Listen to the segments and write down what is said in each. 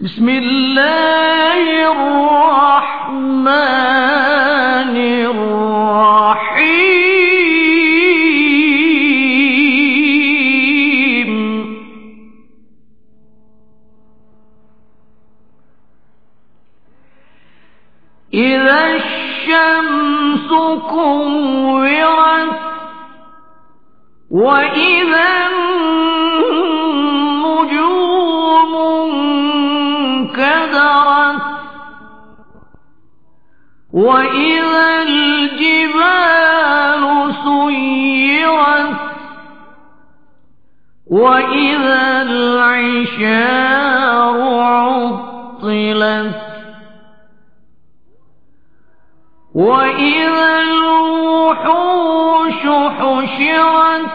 بسم الله الرحمن وإذا الجبال سيرت وإذا العشار عطلت وإذا الوحوش حشرت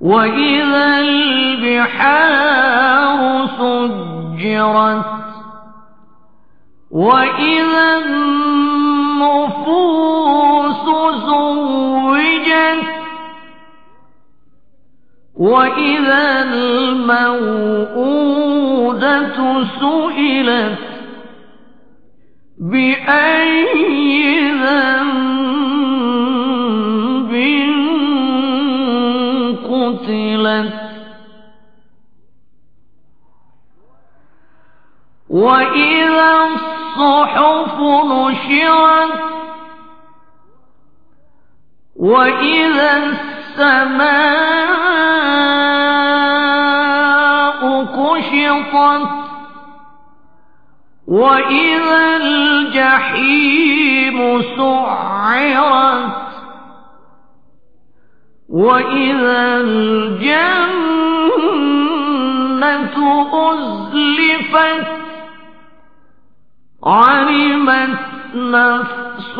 وإذا البحار سجرت وإذا النفوس زوجت وإذا الموءودة سئلت بأي ذنب قتلت وإذا الصحف نشرت. وإذا السماء كشطت وإذا الجحيم سعرت وإذا الجنة أزلفت علمت نفس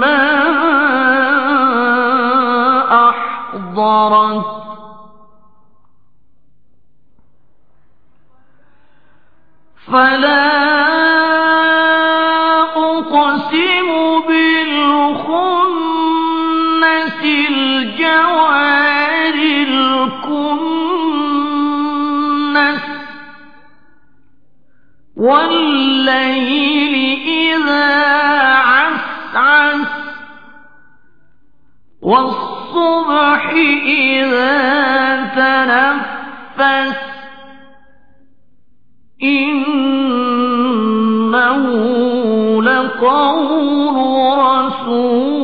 ما أحضرت فلا أقسم بالخنس الجوار الكنس والليل إذا عسعس والصبح إذا تنفس إنه لقول رسول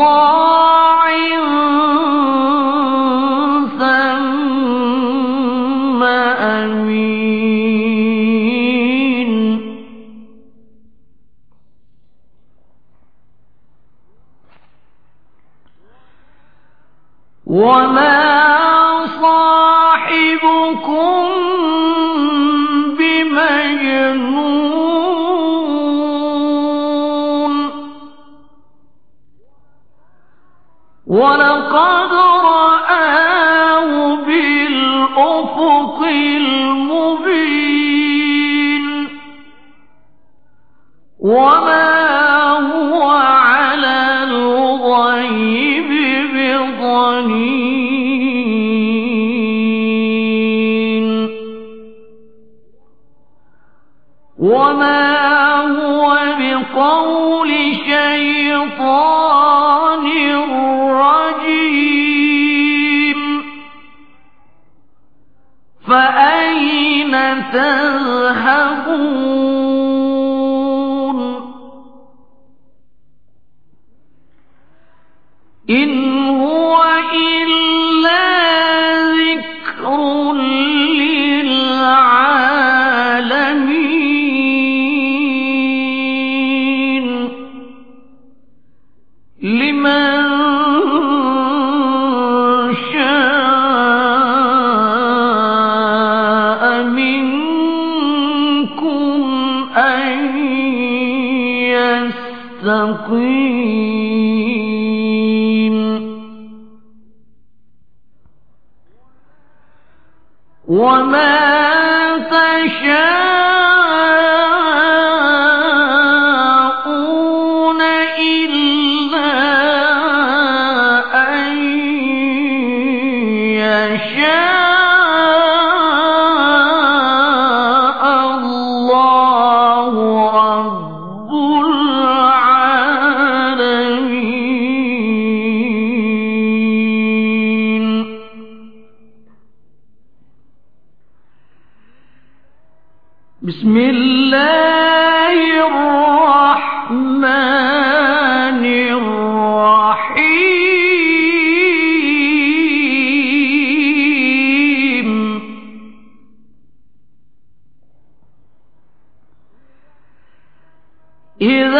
مطاع وما هو بقول شيطان رجيم فأين تذهبون إن المستقيم وما تشاء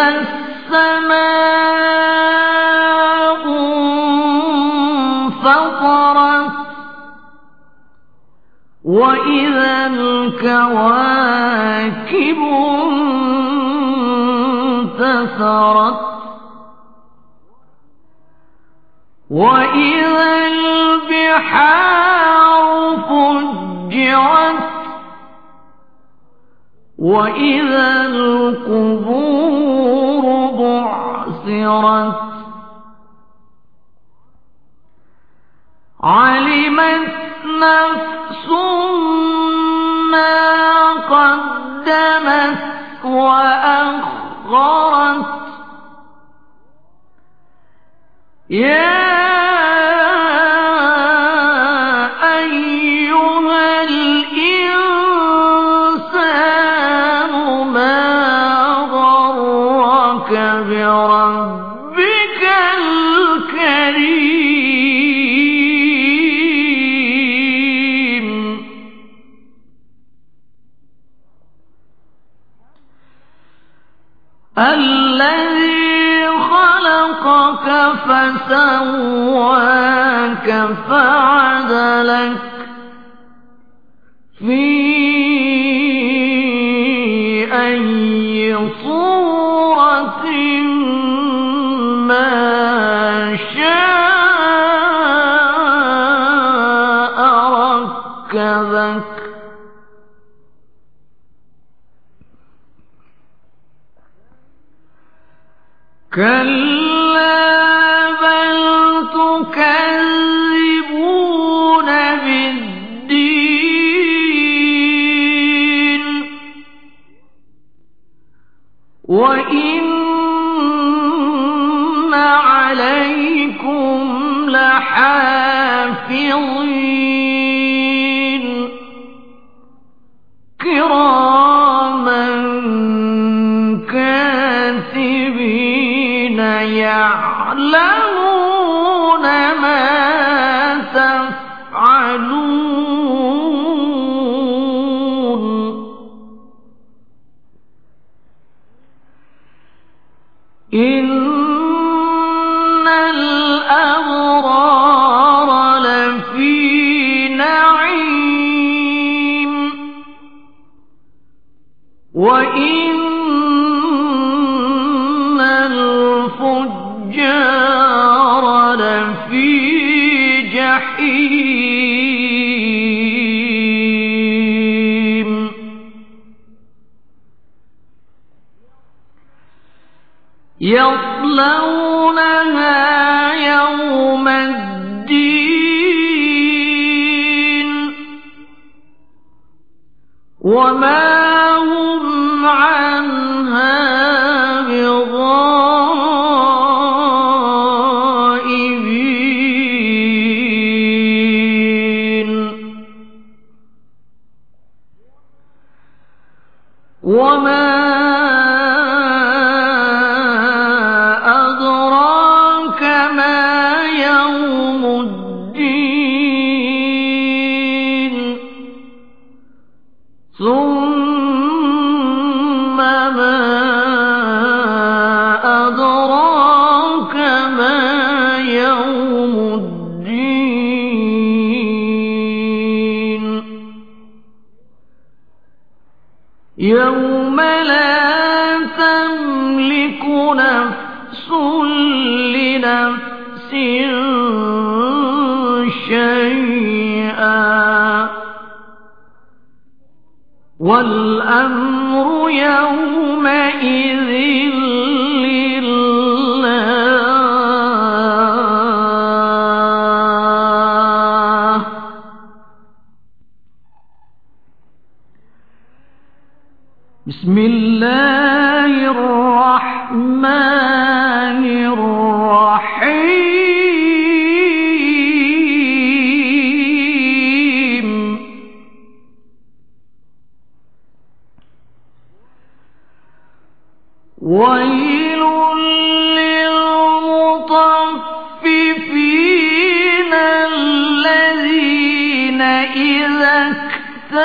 السماء انفطرت وإذا الكواكب انتثرت وإذا البحار فجرت وإذا القبور بعثرت علمت نفس ما قدمت وأخرت يا فسواك فعدلك في أي صورة ما شاء ركبك. كلا يعلمون وما شيئا. والأمر يومئذ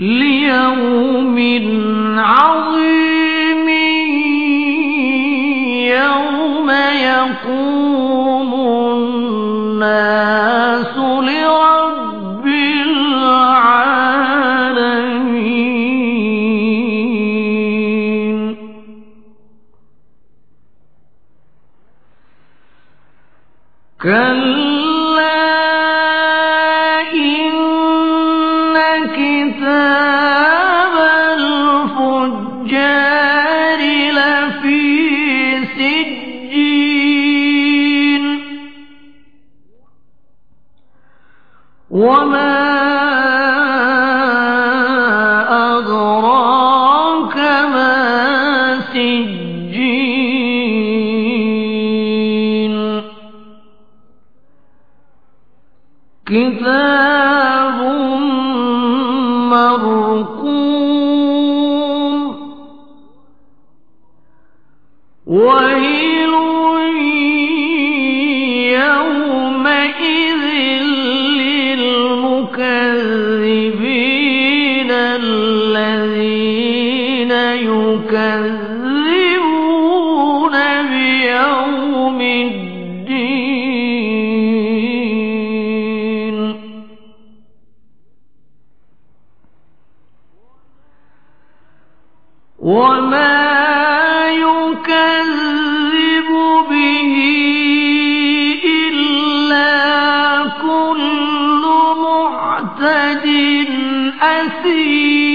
ليوم عظيم. سجين كتاب see.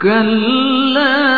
كلا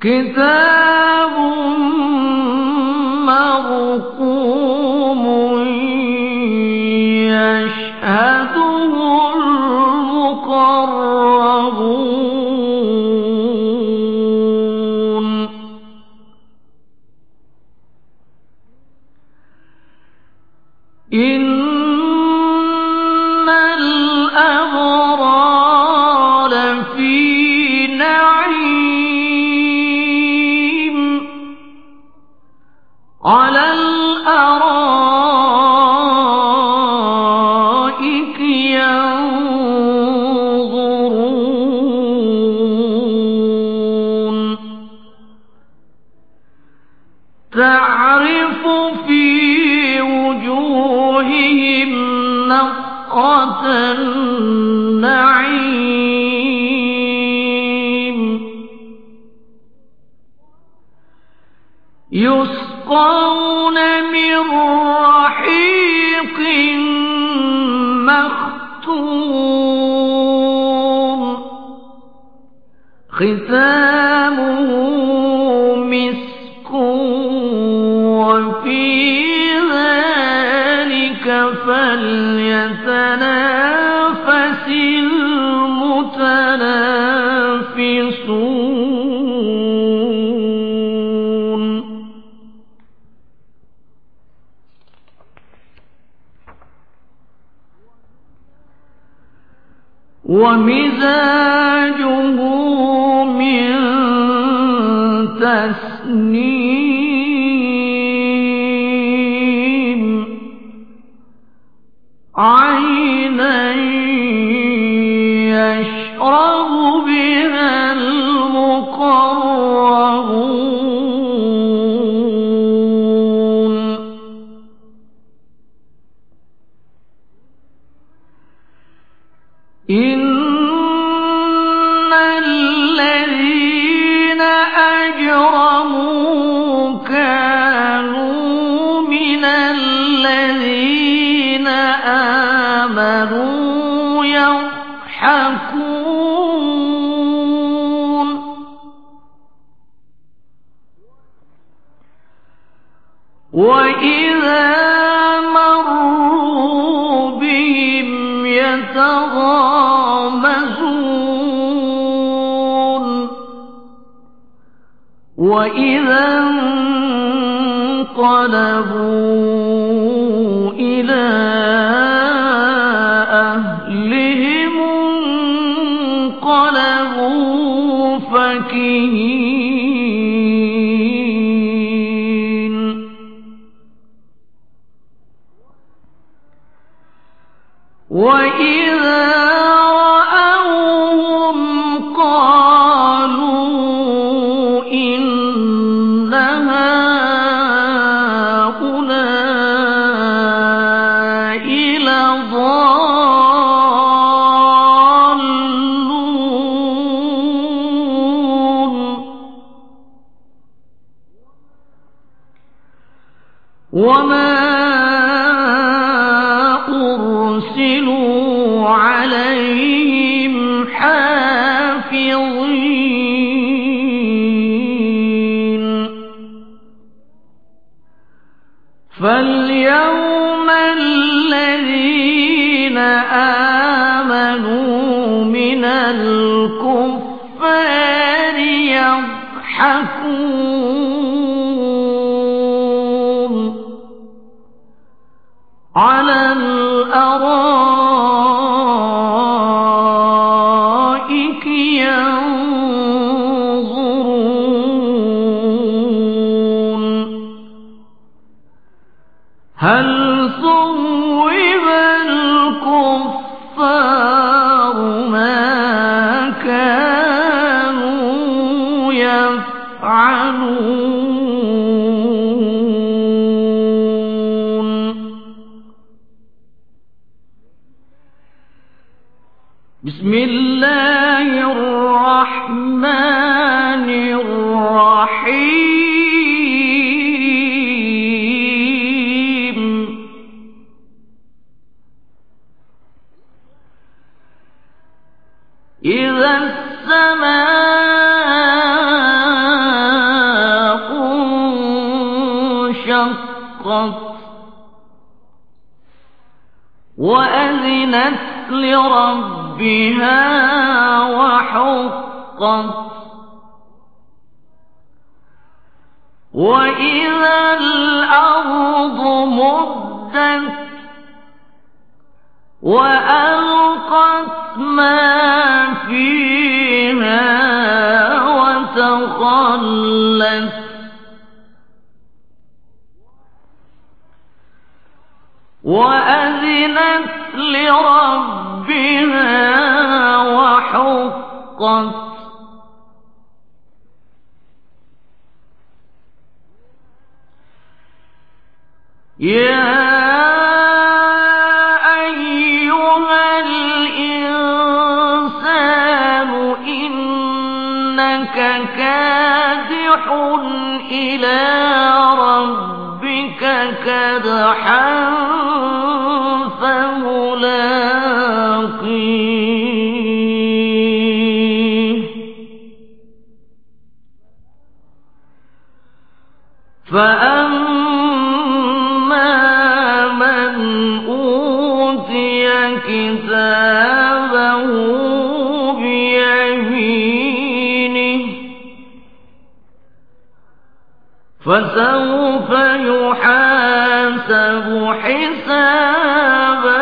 كتاب النعيم. يسقون من رحيق مختوم. ختامه ومزاجه من تسنيم. وإذا مروا بهم يتغامزون وإذا انقلبوا وَإِذَا يوم انشقت وأذنت لربها وحقت. وإذا الأرض مدت وألقت ما فيها وتخلت. وأذنت لربها وحقت. يا أيها الإنسان إنك كادح إلى ربك كدحا. فسوف يحاسب حسابا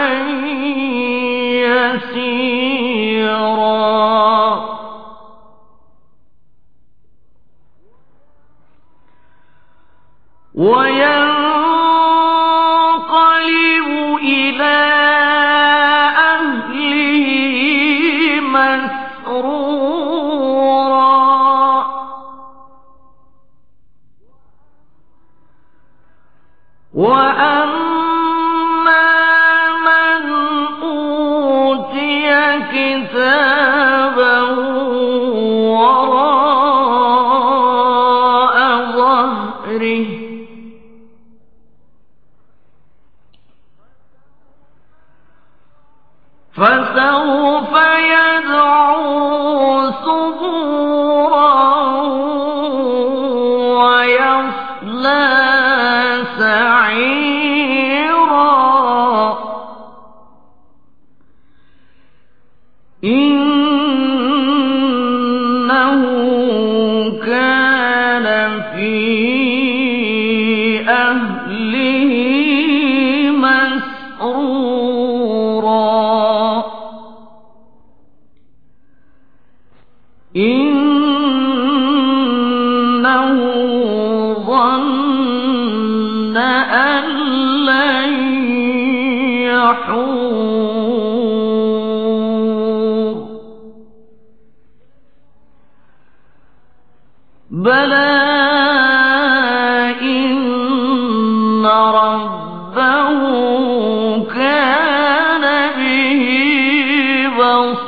يسيرا. وينقلب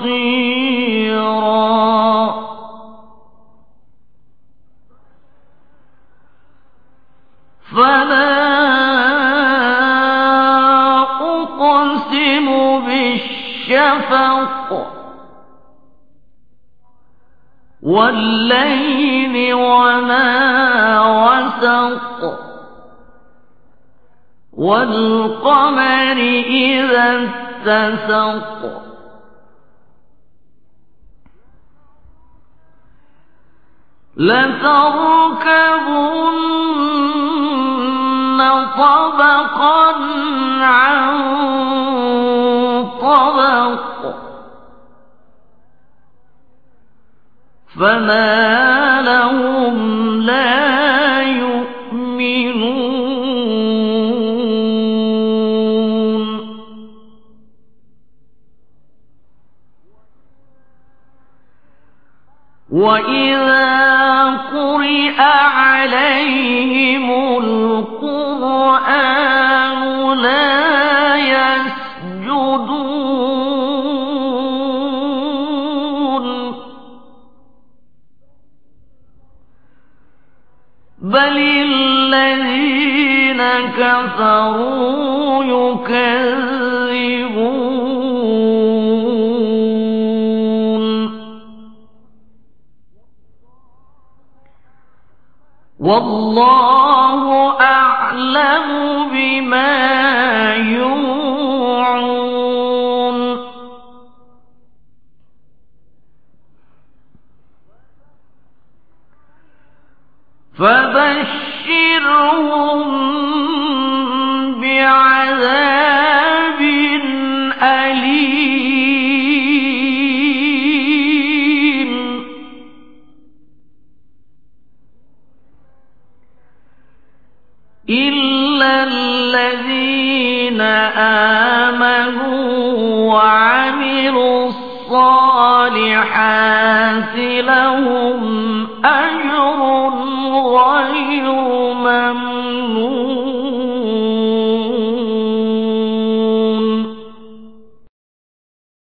بصيرا فلا أقسم بالشفق والليل وما وسق والقمر إذا اتسق لتركبن طبقا عن طبق. فما لهم بما يوعون. فبشرهم بعذاب آمنوا وعملوا الصالحات لهم أجر غير ممنون.